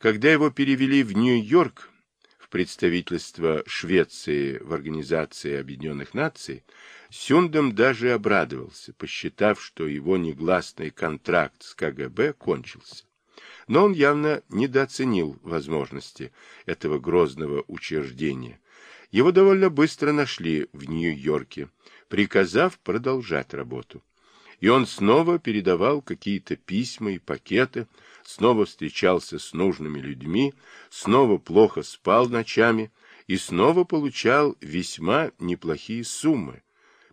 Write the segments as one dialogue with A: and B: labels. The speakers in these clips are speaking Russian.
A: Когда его перевели в Нью-Йорк, в представительство Швеции в Организации Объединенных Наций, Сюндам даже обрадовался, посчитав, что его негласный контракт с КГБ кончился. Но он явно недооценил возможности этого грозного учреждения. Его довольно быстро нашли в Нью-Йорке, приказав продолжать работу. И он снова передавал какие-то письма и пакеты, снова встречался с нужными людьми, снова плохо спал ночами и снова получал весьма неплохие суммы,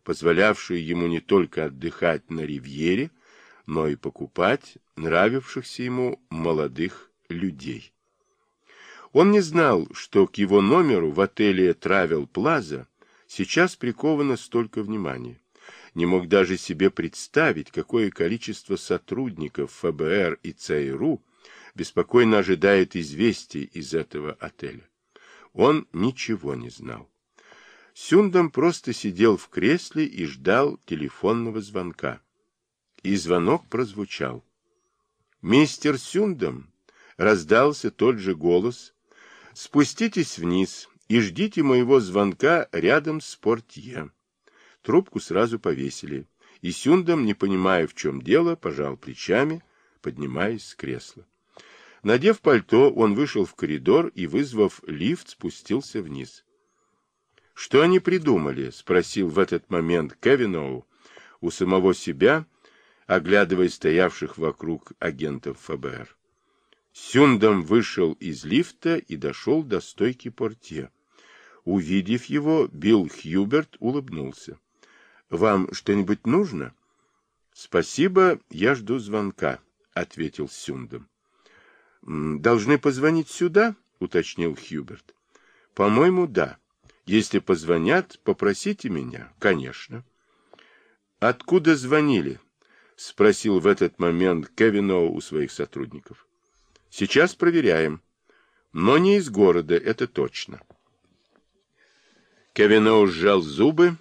A: позволявшие ему не только отдыхать на ривьере, но и покупать нравившихся ему молодых людей. Он не знал, что к его номеру в отеле Travel Plaza сейчас приковано столько внимания не мог даже себе представить, какое количество сотрудников ФБР и ЦРУ беспокойно ожидает известий из этого отеля. Он ничего не знал. Сюндам просто сидел в кресле и ждал телефонного звонка. И звонок прозвучал. «Мистер Сюндам!» — раздался тот же голос. «Спуститесь вниз и ждите моего звонка рядом с портье». Трубку сразу повесили, и Сюндам, не понимая, в чем дело, пожал плечами, поднимаясь с кресла. Надев пальто, он вышел в коридор и, вызвав лифт, спустился вниз. — Что они придумали? — спросил в этот момент Кевиноу у самого себя, оглядывая стоявших вокруг агентов ФБР. Сюндам вышел из лифта и дошел до стойки портье. Увидев его, Билл Хьюберт улыбнулся. Вам что-нибудь нужно? — Спасибо, я жду звонка, — ответил Сюндом. — Должны позвонить сюда? — уточнил Хьюберт. — По-моему, да. Если позвонят, попросите меня. — Конечно. — Откуда звонили? — спросил в этот момент Кевиноу у своих сотрудников. — Сейчас проверяем. Но не из города, это точно. Кевиноу сжал зубы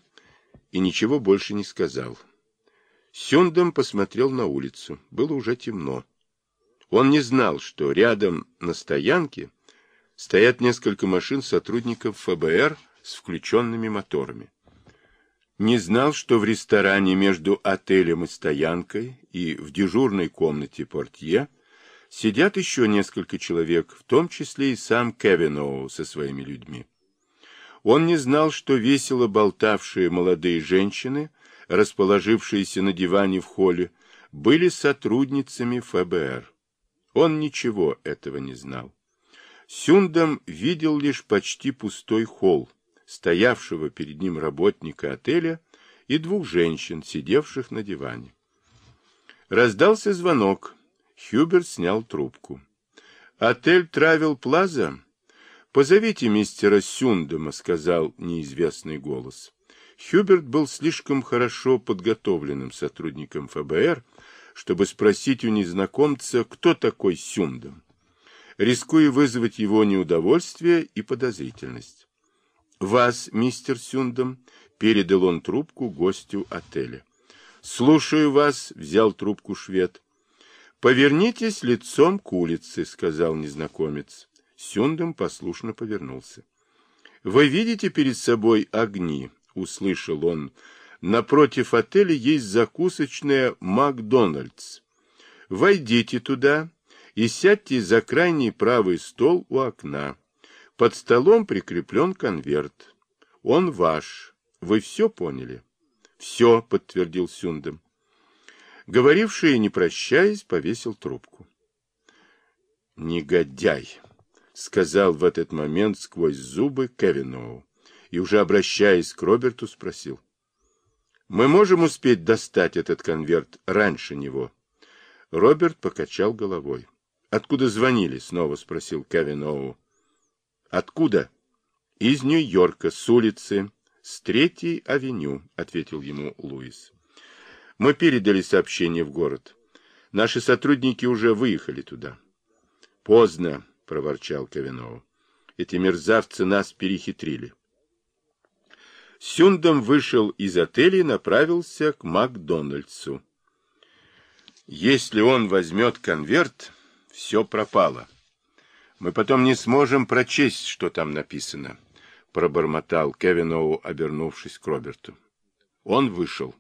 A: и ничего больше не сказал. Сюндом посмотрел на улицу. Было уже темно. Он не знал, что рядом на стоянке стоят несколько машин сотрудников ФБР с включенными моторами. Не знал, что в ресторане между отелем и стоянкой и в дежурной комнате портье сидят еще несколько человек, в том числе и сам Кевиноу со своими людьми. Он не знал, что весело болтавшие молодые женщины, расположившиеся на диване в холле, были сотрудницами ФБР. Он ничего этого не знал. Сюндам видел лишь почти пустой холл, стоявшего перед ним работника отеля и двух женщин, сидевших на диване. Раздался звонок. Хьюберт снял трубку. «Отель Травел Плаза?» «Позовите мистера Сюндема», — сказал неизвестный голос. Хьюберт был слишком хорошо подготовленным сотрудником ФБР, чтобы спросить у незнакомца, кто такой Сюндем, рискуя вызвать его неудовольствие и подозрительность. «Вас, мистер Сюндем», — передал он трубку гостю отеля. «Слушаю вас», — взял трубку швед. «Повернитесь лицом к улице», — сказал незнакомец. Сюндом послушно повернулся. «Вы видите перед собой огни?» — услышал он. «Напротив отеля есть закусочная «Макдональдс». Войдите туда и сядьте за крайний правый стол у окна. Под столом прикреплен конверт. Он ваш. Вы все поняли?» «Все», — подтвердил Сюндом. Говоривший, не прощаясь, повесил трубку. «Негодяй!» Сказал в этот момент сквозь зубы Кевиноу и, уже обращаясь к Роберту, спросил. «Мы можем успеть достать этот конверт раньше него?» Роберт покачал головой. «Откуда звонили?» — снова спросил Кевиноу. «Откуда?» «Из Нью-Йорка, с улицы, с Третьей авеню», — ответил ему Луис. «Мы передали сообщение в город. Наши сотрудники уже выехали туда». «Поздно», — проворчал Кавинов. Эти мерзавцы нас перехитрили. Сюндом вышел из отеля и направился к Макдональдсу. Если он возьмет конверт, все пропало. Мы потом не сможем прочесть, что там написано, — пробормотал Кевиноу, обернувшись к Роберту. Он вышел.